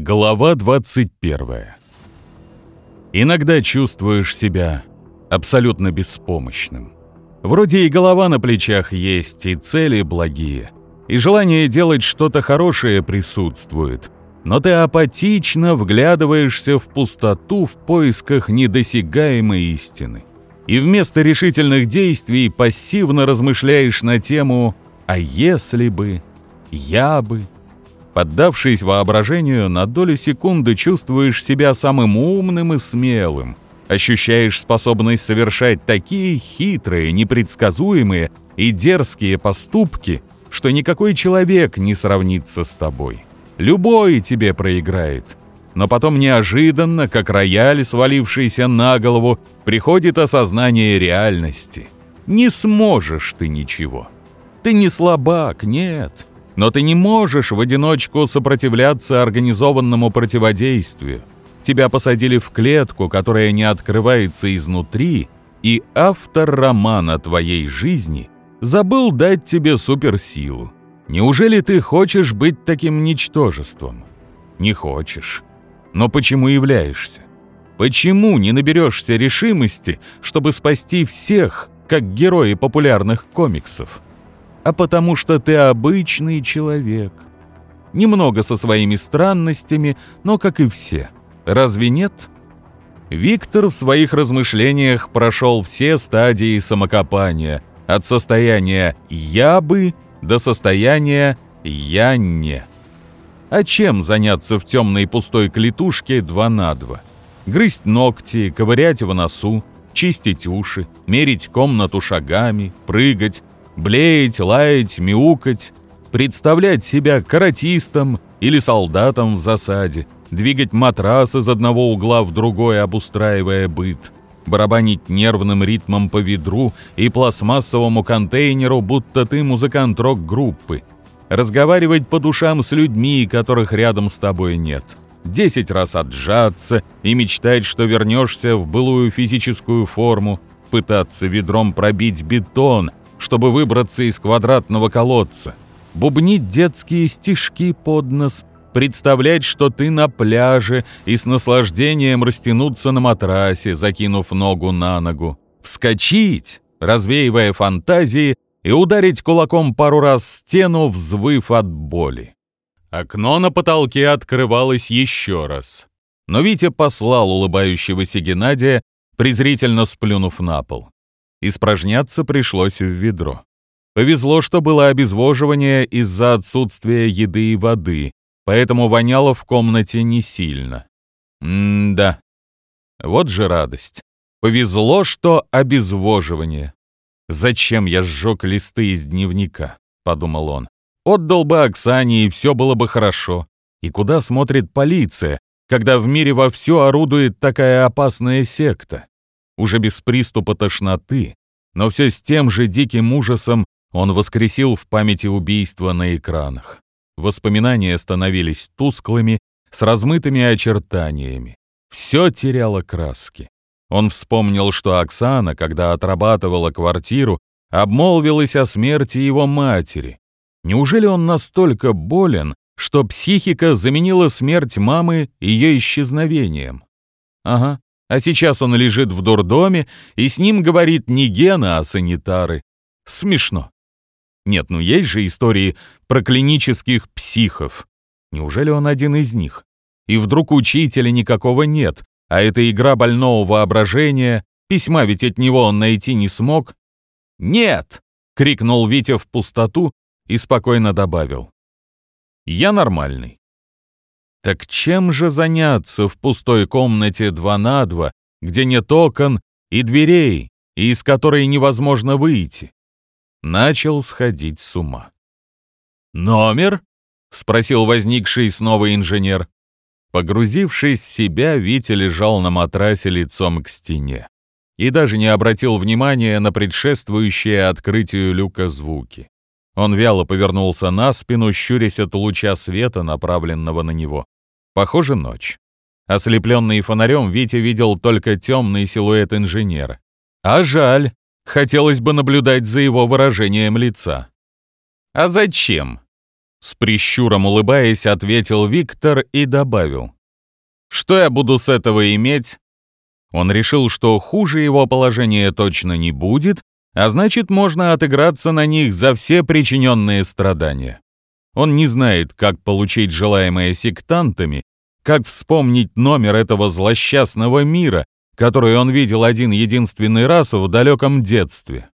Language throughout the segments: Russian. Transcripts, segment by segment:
Глава 21. Иногда чувствуешь себя абсолютно беспомощным. Вроде и голова на плечах есть, и цели благие, и желание делать что-то хорошее присутствует, но ты апатично вглядываешься в пустоту в поисках недосягаемой истины. И вместо решительных действий пассивно размышляешь на тему «а если бы», «я бы», Поддавшись воображению, на долю секунды чувствуешь себя самым умным и смелым. Ощущаешь способность совершать такие хитрые, непредсказуемые и дерзкие поступки, что никакой человек не сравнится с тобой. Любой тебе проиграет. Но потом неожиданно, как рояль, свалившийся на голову, приходит осознание реальности. Не сможешь ты ничего. Ты не слабак, нет. Но ты не можешь в одиночку сопротивляться организованному противодействию. Тебя посадили в клетку, которая не открывается изнутри, и автор романа твоей жизни забыл дать тебе суперсилу. Неужели ты хочешь быть таким ничтожеством? Не хочешь. Но почему являешься? Почему не наберешься решимости, чтобы спасти всех, как герои популярных комиксов? А потому что ты обычный человек. Немного со своими странностями, но как и все. Разве нет? Виктор в своих размышлениях прошел все стадии самокопания, от состояния «я бы» до состояния «я не». А чем заняться в темной пустой клетушке два на два? Грызть ногти, ковырять в носу, чистить уши, мерить комнату шагами, прыгать, блеять, лаять, мяукать, представлять себя каратистом или солдатом в засаде, двигать матрас из одного угла в другой, обустраивая быт, барабанить нервным ритмом по ведру и пластмассовому контейнеру, будто ты музыкант рок-группы, разговаривать по душам с людьми, которых рядом с тобой нет, десять раз отжаться и мечтать, что вернешься в былую физическую форму, пытаться ведром пробить бетон, чтобы выбраться из квадратного колодца, бубнить детские стишки под нос, представлять, что ты на пляже и с наслаждением растянуться на матрасе, закинув ногу на ногу, вскочить, развеивая фантазии, и ударить кулаком пару раз стену, взвыв от боли. Окно на потолке открывалось еще раз. Но Витя послал улыбающегося Геннадия, презрительно сплюнув на пол. Испражняться пришлось в ведро. Повезло, что было обезвоживание из-за отсутствия еды и воды, поэтому воняло в комнате не сильно. М-да. Вот же радость. Повезло, что обезвоживание. «Зачем я сжег листы из дневника?» — подумал он. «Отдал бы Оксане, и все было бы хорошо. И куда смотрит полиция, когда в мире вовсю орудует такая опасная секта? Уже без приступа тошноты, но все с тем же диким ужасом он воскресил в памяти убийства на экранах. Воспоминания становились тусклыми, с размытыми очертаниями. Все теряло краски. Он вспомнил, что Оксана, когда отрабатывала квартиру, обмолвилась о смерти его матери. Неужели он настолько болен, что психика заменила смерть мамы ее исчезновением? Ага, а сейчас он лежит в дурдоме, и с ним говорит не Гена, а санитары. Смешно. Нет, ну есть же истории про клинических психов. Неужели он один из них? И вдруг учителя никакого нет, а это игра больного воображения, письма ведь от него он найти не смог. «Нет!» — крикнул Витя в пустоту и спокойно добавил. «Я нормальный. Так чем же заняться в пустой комнате 2 на 2, где нет окон и дверей, и из которой невозможно выйти? Начал сходить с ума. «Номер?» — спросил возникший снова инженер. Погрузившись в себя, Витя лежал на матрасе лицом к стене и даже не обратил внимания на предшествующее открытию люка звуки. Он вяло повернулся на спину, щурясь от луча света, направленного на него. Похоже, ночь. Ослепленный фонарем, Витя видел только темный силуэт инженера. А жаль, хотелось бы наблюдать за его выражением лица. А зачем? С прищуром улыбаясь, ответил Виктор и добавил. «Что я буду с этого иметь?» Он решил, что хуже его положения точно не будет, а значит, можно отыграться на них за все причиненные страдания. Он не знает, как получить желаемое сектантами, как вспомнить номер этого злосчастного мира, который он видел один единственный раз в далеком детстве.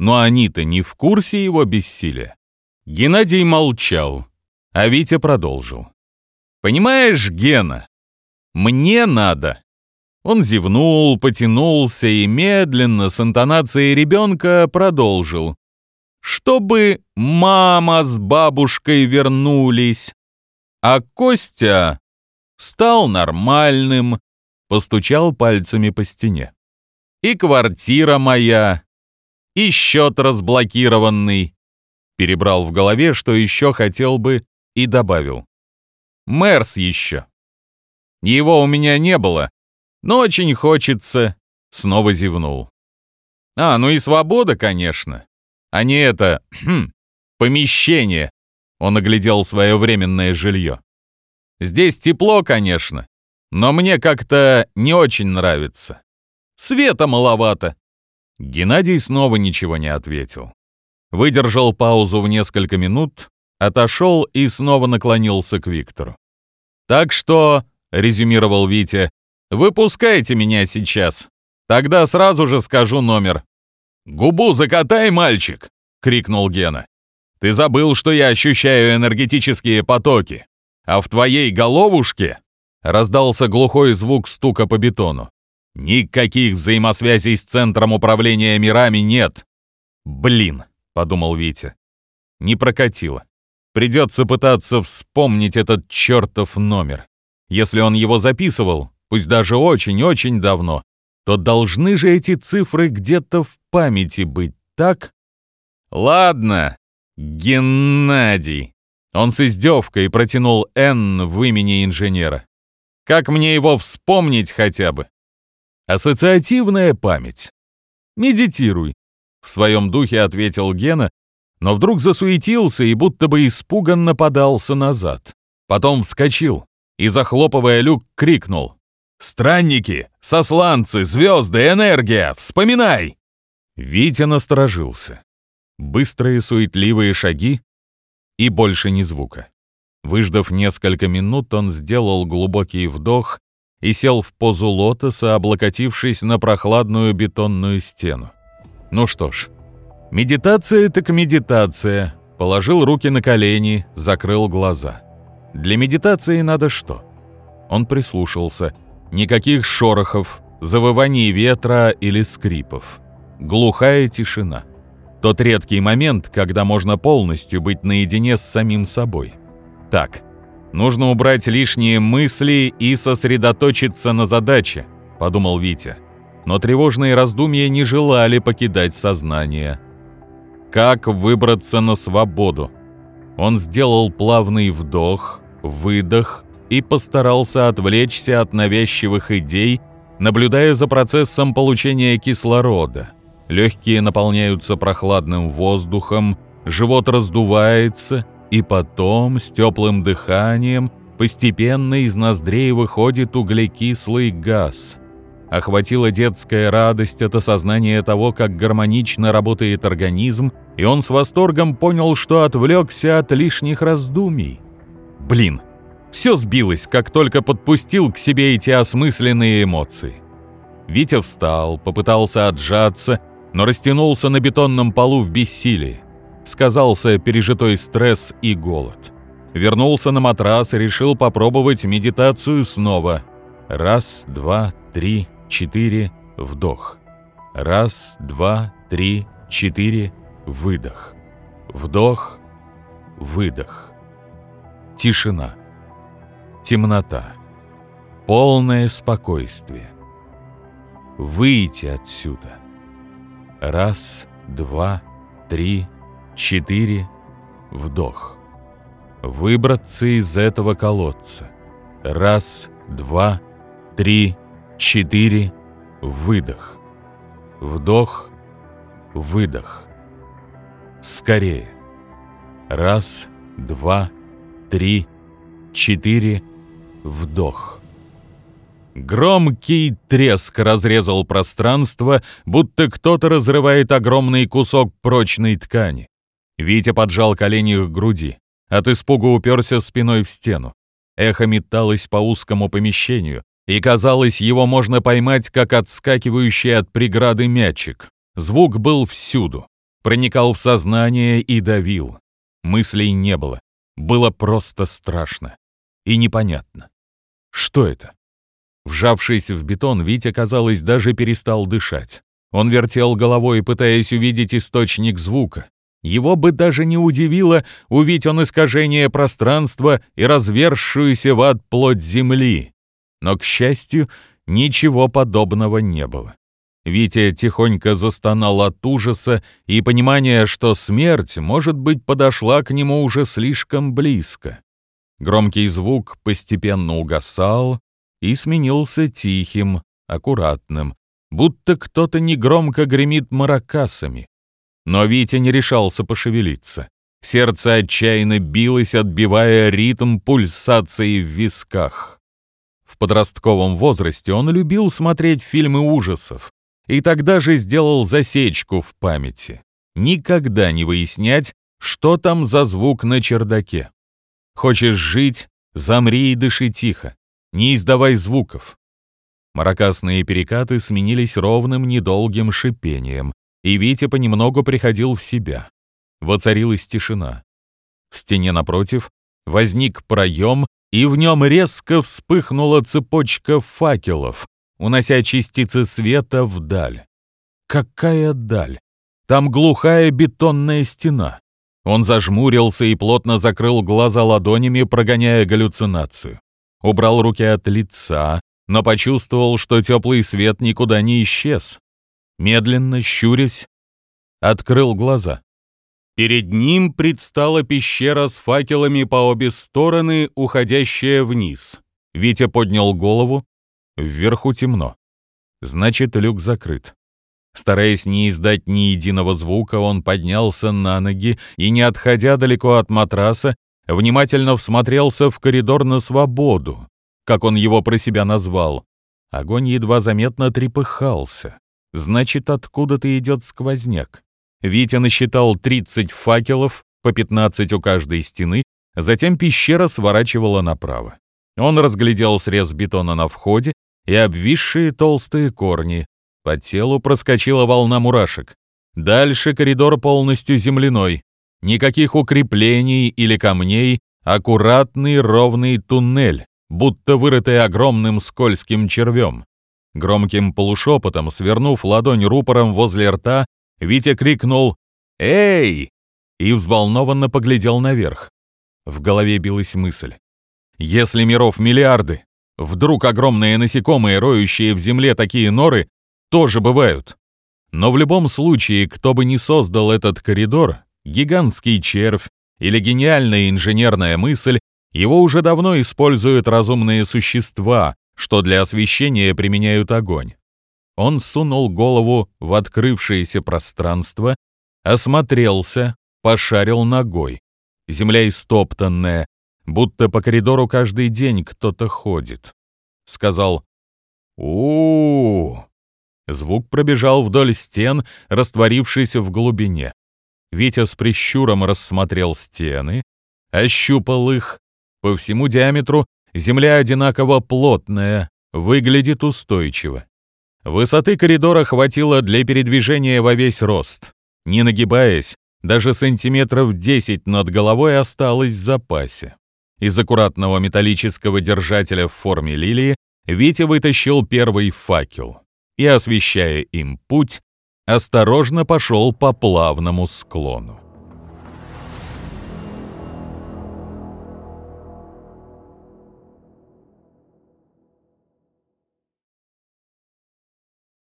Но они-то не в курсе его бессилия. Геннадий молчал, а Витя продолжил. «Понимаешь, Гена, мне надо». Он зевнул, потянулся и медленно, с интонацией ребенка, продолжил. «Чтобы мама с бабушкой вернулись, а Костя стал нормальным, постучал пальцами по стене. И квартира моя, и счет разблокированный. Перебрал в голове, что еще хотел бы, и добавил. Мерс еще. Его у меня не было, но очень хочется. Снова зевнул. А, ну и свобода, конечно. А не это... Помещение. Он оглядел свое временное жилье. Здесь тепло, конечно, но мне как-то не очень нравится. Света маловато». Геннадий снова ничего не ответил. Выдержал паузу в несколько минут, отошел и снова наклонился к Виктору. «Так что», — резюмировал Витя, — «выпускайте меня сейчас. Тогда сразу же скажу номер». «Губу закатай, мальчик!» — крикнул Гена. «Ты забыл, что я ощущаю энергетические потоки, а в твоей головушке раздался глухой звук стука по бетону. Никаких взаимосвязей с центром управления мирами нет. Блин, подумал Витя. Не прокатило. Придется пытаться вспомнить этот чертов номер. Если он его записывал, пусть даже очень-очень давно, то должны же эти цифры где-то в памяти быть, так? Ладно, Геннадий. Он с издевкой протянул «Н» в имени инженера. Как мне его вспомнить хотя бы? Ассоциативная память. Медитируй. В своем духе ответил Гена, но вдруг засуетился и будто бы испуганно подался назад. Потом вскочил и, захлопывая люк, крикнул. «Странники! Сосланцы! Звезды! Энергия! Вспоминай!» Витя насторожился. Быстрые суетливые шаги и больше ни звука. Выждав несколько минут, он сделал глубокий вдох и сел в позу лотоса, облокотившись на прохладную бетонную стену. Ну что ж, медитация так медитация. Положил руки на колени, закрыл глаза. Для медитации надо что? Он прислушался. Никаких шорохов, завываний ветра или скрипов. Глухая тишина. Тот редкий момент, когда можно полностью быть наедине с самим собой. Так, нужно убрать лишние мысли и сосредоточиться на задаче, подумал Витя. Но тревожные раздумья не желали покидать сознание. Как выбраться на свободу? Он сделал плавный вдох, выдох и постарался отвлечься от навязчивых идей, наблюдая за процессом получения кислорода. Легкие наполняются прохладным воздухом, живот раздувается – и потом с теплым дыханием постепенно из ноздрей выходит углекислый газ. Охватила детская радость от осознания того, как гармонично работает организм, и он с восторгом понял, что отвлекся от лишних раздумий. Блин, все сбилось, как только подпустил к себе эти осмысленные эмоции. Витя встал, попытался отжаться, но растянулся на бетонном полу в бессилии сказался пережитой стресс и голод. Вернулся на матрас и решил попробовать медитацию снова. Раз, два, три, четыре, вдох. Раз, два, три, четыре, выдох. Вдох, выдох. Тишина. Темнота. Полное спокойствие. Выйти отсюда. Раз, два, три, Четыре. Вдох. Выбраться из этого колодца. Раз, два, три, четыре. Выдох. Вдох. Выдох. Скорее. Раз, два, три, четыре, вдох. Громкий треск разрезал пространство, будто кто-то разрывает огромный кусок прочной ткани. Витя поджал колени к груди. От испуга уперся спиной в стену. Эхо металось по узкому помещению, и казалось, его можно поймать, как отскакивающий от преграды мячик. Звук был всюду, проникал в сознание и давил. Мыслей не было. Было просто страшно и непонятно. Что это? Вжавшись в бетон, Витя, казалось, даже перестал дышать. Он вертел головой, пытаясь увидеть источник звука. Его бы даже не удивило, увидеть он искажение пространства и развершуюся в ад плоть земли. Но, к счастью, ничего подобного не было. Витя тихонько застонал от ужаса и понимания, что смерть, может быть, подошла к нему уже слишком близко. Громкий звук постепенно угасал и сменился тихим, аккуратным, будто кто-то негромко гремит маракасами. Но Витя не решался пошевелиться. Сердце отчаянно билось, отбивая ритм пульсации в висках. В подростковом возрасте он любил смотреть фильмы ужасов, и тогда же сделал засечку в памяти. Никогда не выяснять, что там за звук на чердаке. Хочешь жить — замри и дыши тихо, не издавай звуков. Маракасные перекаты сменились ровным недолгим шипением, и Витя понемногу приходил в себя. Воцарилась тишина. В стене напротив возник проем, и в нем резко вспыхнула цепочка факелов, унося частицы света вдаль. Какая даль! Там глухая бетонная стена. Он зажмурился и плотно закрыл глаза ладонями, прогоняя галлюцинацию. Убрал руки от лица, но почувствовал, что теплый свет никуда не исчез. Медленно, щурясь, открыл глаза. Перед ним предстала пещера с факелами по обе стороны, уходящая вниз. Витя поднял голову, Вверху темно. Значит, люк закрыт. Стараясь не издать ни единого звука, он поднялся на ноги и, не отходя далеко от матраса, внимательно всмотрелся в коридор на свободу, как он его про себя назвал. Огонь едва заметно трепыхался. Значит, откуда-то идет сквозняк. Витя насчитал 30 факелов, по 15 у каждой стены, затем пещера сворачивала направо. Он разглядел срез бетона на входе и обвисшие толстые корни. По телу проскочила волна мурашек. Дальше коридор полностью земляной. Никаких укреплений или камней, аккуратный ровный туннель, будто вырытый огромным скользким червем. Громким полушепотом, свернув ладонь рупором возле рта, Витя крикнул «Эй!» и взволнованно поглядел наверх. В голове билась мысль. Если миров миллиарды, Вдруг огромные насекомые, роющие в земле такие норы, тоже бывают. Но в любом случае, кто бы ни создал этот коридор, гигантский червь или гениальная инженерная мысль, его уже давно используют разумные существа, что для освещения применяют огонь. Он сунул голову в открывшееся пространство, осмотрелся, пошарил ногой. Земля истоптанная, будто по коридору каждый день кто-то ходит. Сказал у, -у, -у Звук пробежал вдоль стен, растворившийся в глубине. Витя с прищуром рассмотрел стены, ощупал их. По всему диаметру земля одинаково плотная, выглядит устойчиво. Высоты коридора хватило для передвижения во весь рост. Не нагибаясь, даже сантиметров 10 над головой осталось в запасе. Из аккуратного металлического держателя в форме лилии Витя вытащил первый факел и, освещая им путь, осторожно пошел по плавному склону.